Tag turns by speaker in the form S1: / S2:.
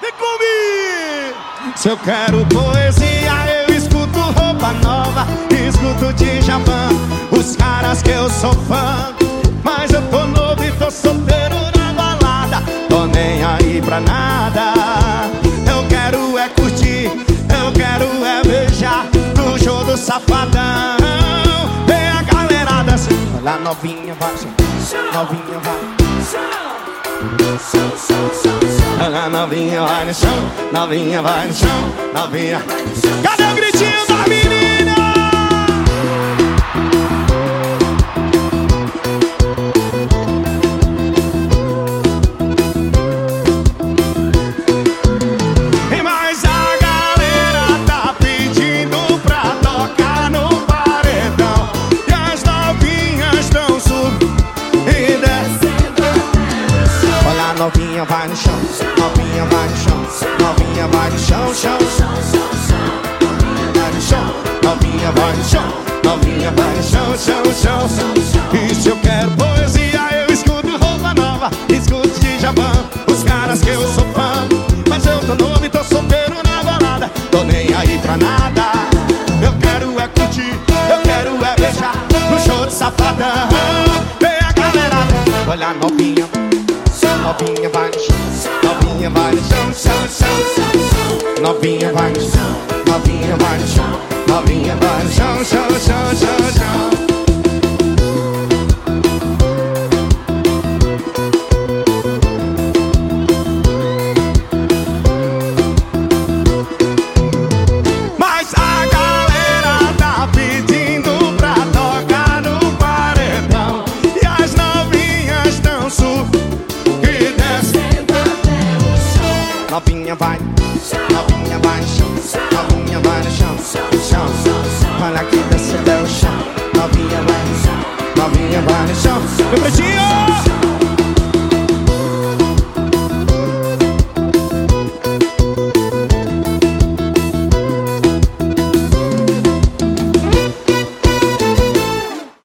S1: Vem comigo!
S2: Se eu quero poesia, eu escuto roupa nova, escuto de Javan, os caras que eu sou fã. Mas eu tô novo e tô solteiro na balada, tô nem aí pra nada. Eu quero é curtir, eu quero é beijar no show do safadão. Vem a galerada assim, olha novinha vai, novinha vai. Olha novinha vai no chão, novinha vai no chão, novinha. Cadê o gritinho novinha vai no chão, novinha vai no chão, novinha vai no chão, chão. Novinha vai no chão, novinha vai no chão, novinha vai no chão, chão, chão. E se eu quero poesia, eu escuto roupa nova, escuto de Javan, os caras que eu sou fã. Mas eu tô novo e tô solteiro na balada, tô nem aí pra nada. Eu quero é curtir, eu quero é beijar no show de safadão. Vem a galera, olha a novinha. Novinha vai no chão, novinha vai no chão, chão, chão, chão. Novinha vai no chão, novinha vai no chão, novinha vai no chão, chão, chão, Novinha vai, novinha vai no chão Novinha vai no chão, chão, chão Olha que desce até o chão Novinha vai no chão, novinha vai no chão Meu pretinho!